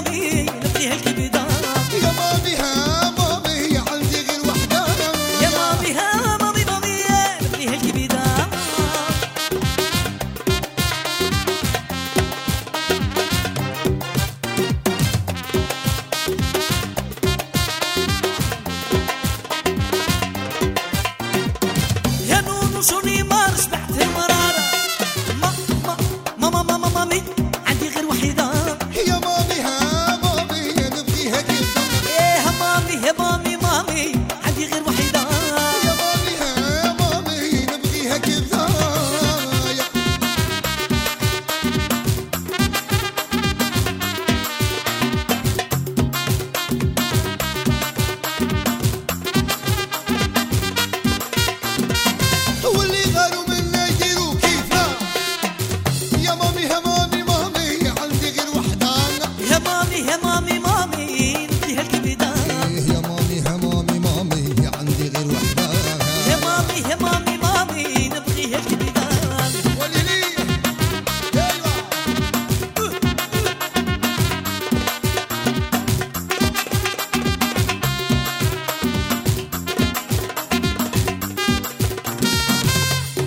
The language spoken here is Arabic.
طبيعي فيها هالكبد heaven 每天